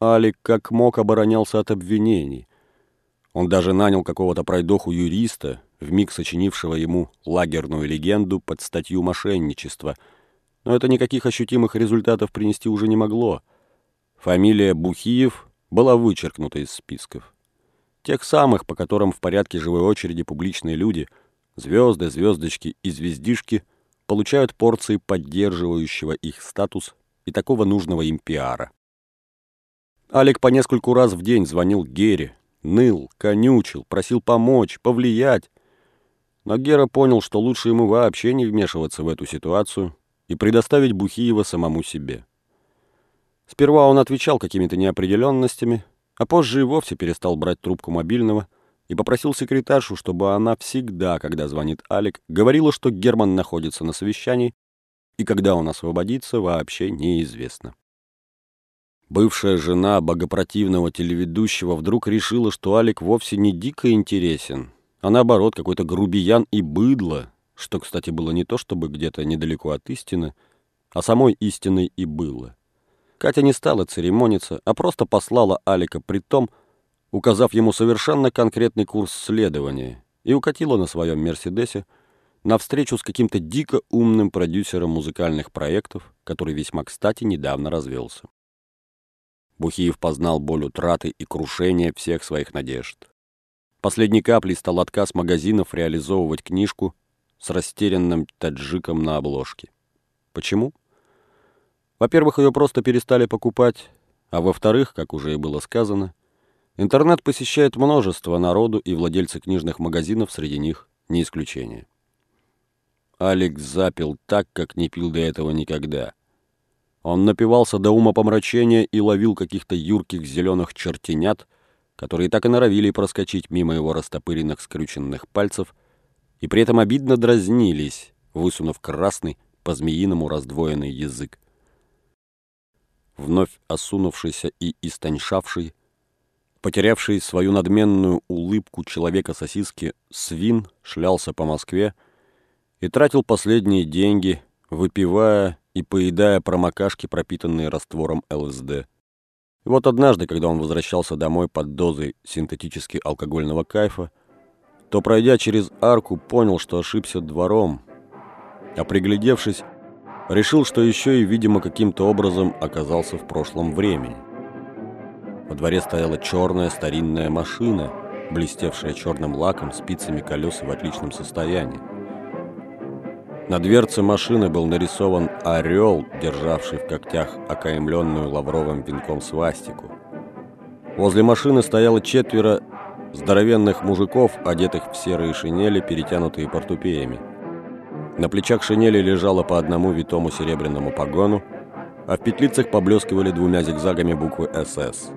Алик как мог оборонялся от обвинений. Он даже нанял какого-то пройдоху-юриста, вмиг сочинившего ему лагерную легенду под статью мошенничества. Но это никаких ощутимых результатов принести уже не могло. Фамилия Бухиев была вычеркнута из списков. Тех самых, по которым в порядке живой очереди публичные люди, звезды, звездочки и звездишки, получают порции поддерживающего их статус и такого нужного им пиара. Алик по нескольку раз в день звонил Гере, ныл, конючил, просил помочь, повлиять. Но Гера понял, что лучше ему вообще не вмешиваться в эту ситуацию и предоставить Бухиева самому себе. Сперва он отвечал какими-то неопределенностями, а позже и вовсе перестал брать трубку мобильного и попросил секретаршу, чтобы она всегда, когда звонит Алик, говорила, что Герман находится на совещании, и когда он освободится, вообще неизвестно. Бывшая жена богопротивного телеведущего вдруг решила, что Алик вовсе не дико интересен, а наоборот какой-то грубиян и быдло, что, кстати, было не то чтобы где-то недалеко от истины, а самой истиной и было. Катя не стала церемониться, а просто послала Алика при том, указав ему совершенно конкретный курс следования, и укатила на своем «Мерседесе» на встречу с каким-то дико умным продюсером музыкальных проектов, который весьма кстати недавно развелся. Бухиев познал боль утраты и крушения всех своих надежд. Последней каплей стал отказ магазинов реализовывать книжку с растерянным таджиком на обложке. Почему? Во-первых, ее просто перестали покупать, а во-вторых, как уже и было сказано, интернет посещает множество народу, и владельцы книжных магазинов среди них не исключение. Алекс запил так, как не пил до этого никогда. Он напивался до ума помрачения и ловил каких-то юрких зеленых чертенят, которые так и норовили проскочить мимо его растопыренных скрюченных пальцев, и при этом обидно дразнились, высунув красный, по-змеиному раздвоенный язык. Вновь осунувшийся и истоньшавший, потерявший свою надменную улыбку человека-сосиски, свин шлялся по Москве и тратил последние деньги, выпивая и поедая промокашки, пропитанные раствором ЛСД. И вот однажды, когда он возвращался домой под дозой синтетически алкогольного кайфа, то, пройдя через арку, понял, что ошибся двором, а приглядевшись, решил, что еще и, видимо, каким-то образом оказался в прошлом времени. Во дворе стояла черная старинная машина, блестевшая черным лаком, спицами колес в отличном состоянии. На дверце машины был нарисован орел, державший в когтях окаемленную лавровым венком свастику. Возле машины стояло четверо здоровенных мужиков, одетых в серые шинели, перетянутые портупеями. На плечах шинели лежало по одному витому серебряному погону, а в петлицах поблескивали двумя зигзагами буквы «СС».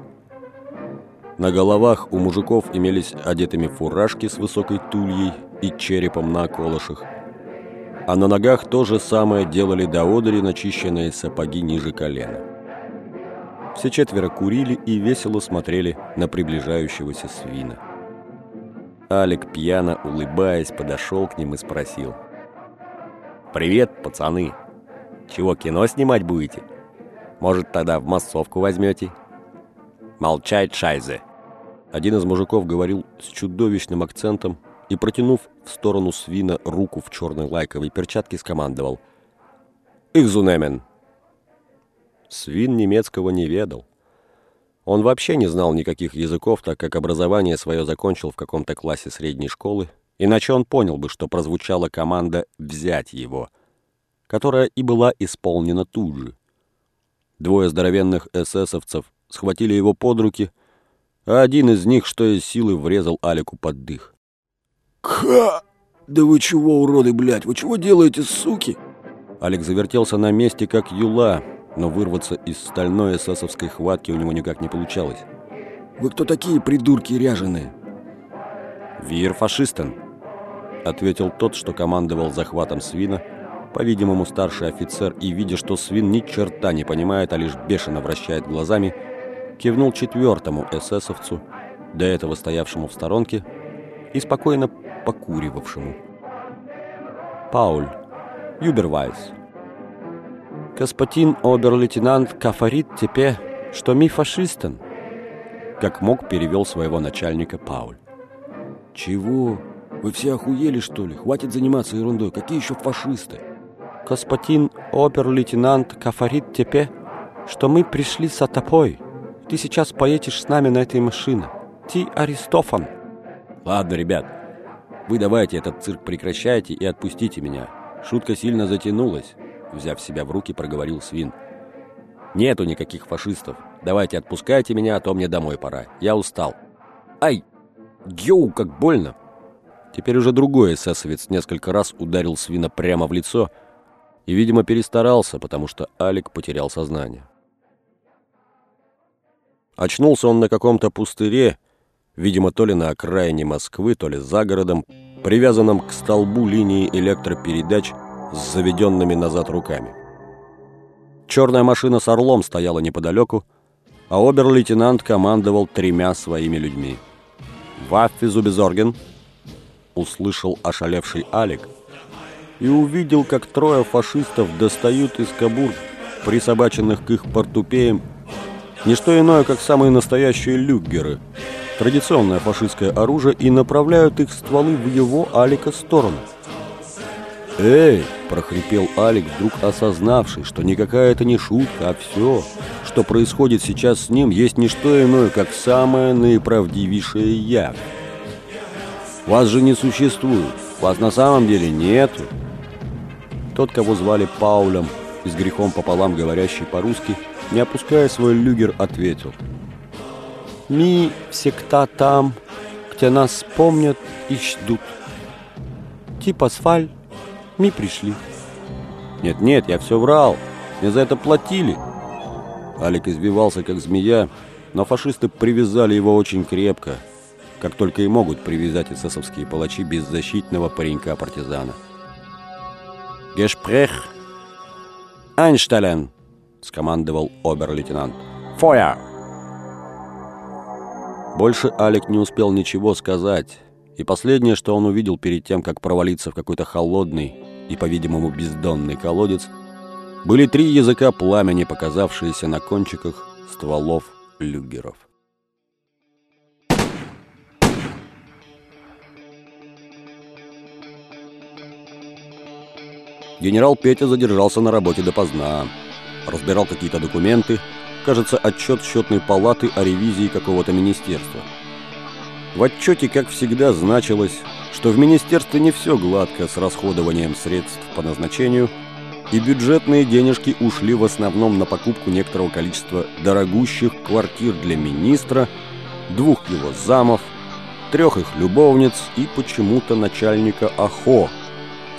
На головах у мужиков имелись одетыми фуражки с высокой тульей и черепом на околышах, а на ногах то же самое делали до одери начищенные сапоги ниже колена. Все четверо курили и весело смотрели на приближающегося свина. Алик, пьяно улыбаясь, подошел к ним и спросил. «Привет, пацаны! Чего, кино снимать будете? Может, тогда в массовку возьмете?» «Молчать, шайзе!» Один из мужиков говорил с чудовищным акцентом, и, протянув в сторону свина руку в черной лайковой перчатке, скомандовал «Ихзунемен!». Свин немецкого не ведал. Он вообще не знал никаких языков, так как образование свое закончил в каком-то классе средней школы, иначе он понял бы, что прозвучала команда «взять его», которая и была исполнена тут же. Двое здоровенных эсэсовцев схватили его под руки, а один из них, что из силы, врезал Алику под дых. «Ха! Да вы чего, уроды, блядь? Вы чего делаете, суки?» Алекс завертелся на месте, как юла, но вырваться из стальной эсэсовской хватки у него никак не получалось. «Вы кто такие, придурки ряженые?» «Вир фашистен», — ответил тот, что командовал захватом свина, по-видимому, старший офицер, и, видя, что свин ни черта не понимает, а лишь бешено вращает глазами, кивнул четвертому эсэсовцу, до этого стоявшему в сторонке, и спокойно покуривавшему. Пауль, Юбервайс. Господин обер-лейтенант Кафарит тебе что мы фашистен, как мог перевел своего начальника Пауль. Чего? Вы все охуели, что ли? Хватит заниматься ерундой. Какие еще фашисты? Господин обер-лейтенант Кафарит тебе, что мы пришли с Атопой. Ты сейчас поедешь с нами на этой машине. Ты Аристофан. Ладно, ребят, вы давайте этот цирк прекращайте и отпустите меня. Шутка сильно затянулась. Взяв себя в руки, проговорил Свин. Нету никаких фашистов. Давайте отпускайте меня, а то мне домой пора. Я устал. Ай! Йоу, как больно! Теперь уже другой эсэсовец несколько раз ударил свина прямо в лицо и, видимо, перестарался, потому что Алик потерял сознание. Очнулся он на каком-то пустыре, видимо, то ли на окраине Москвы, то ли за городом, привязанном к столбу линии электропередач с заведенными назад руками. Черная машина с орлом стояла неподалеку, а обер-лейтенант командовал тремя своими людьми. «Ваффи Зубезорген!» услышал ошалевший Алик и увидел, как трое фашистов достают из кабур, присобаченных к их портупеям, не что иное, как самые настоящие люггеры, традиционное фашистское оружие, и направляют их стволы в его Алика сторону. «Эй!» – прохрипел Алик, вдруг осознавший, что никакая это не шутка, а все, что происходит сейчас с ним, есть не что иное, как самое наиправдивейшее «я». Вас же не существует. Вас на самом деле нету. Тот, кого звали Паулем, и с грехом пополам говорящий по-русски, не опуская свой люгер, ответил. «Ми всегда там, где нас помнят и ждут. Типа сваль, ми пришли». «Нет-нет, я все врал. Мне за это платили». Алик избивался, как змея, но фашисты привязали его очень крепко – как только и могут привязать эсэсовские палачи беззащитного паренька-партизана. «Гешпрех! Айнштален!» — скомандовал обер-лейтенант. «Фоя!» Больше Алик не успел ничего сказать, и последнее, что он увидел перед тем, как провалиться в какой-то холодный и, по-видимому, бездонный колодец, были три языка пламени, показавшиеся на кончиках стволов люгеров. Генерал Петя задержался на работе допоздна. Разбирал какие-то документы, кажется, отчет счетной палаты о ревизии какого-то министерства. В отчете, как всегда, значилось, что в министерстве не все гладко с расходованием средств по назначению, и бюджетные денежки ушли в основном на покупку некоторого количества дорогущих квартир для министра, двух его замов, трех их любовниц и почему-то начальника АХО –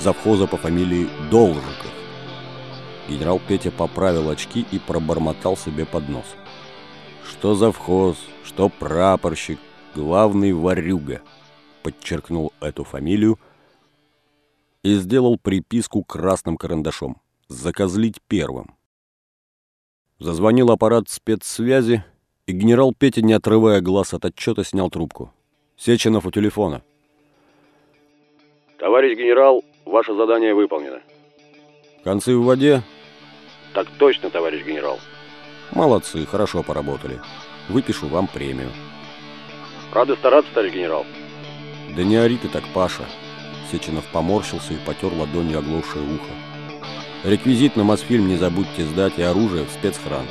завхоза по фамилии Должиков. Генерал Петя поправил очки и пробормотал себе под нос. «Что завхоз, что прапорщик, главный варюга», подчеркнул эту фамилию и сделал приписку красным карандашом «Закозлить первым». Зазвонил аппарат спецсвязи, и генерал Петя, не отрывая глаз от отчета, снял трубку. Сеченов у телефона. «Товарищ генерал, Ваше задание выполнено. Концы в воде? Так точно, товарищ генерал. Молодцы, хорошо поработали. Выпишу вам премию. Рады стараться, товарищ генерал. Да не ори ты так, Паша. Сеченов поморщился и потер ладонью оглохшее ухо. Реквизит на Мосфильм не забудьте сдать и оружие в спецхрану.